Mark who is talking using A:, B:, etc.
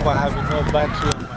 A: about having no battery on my.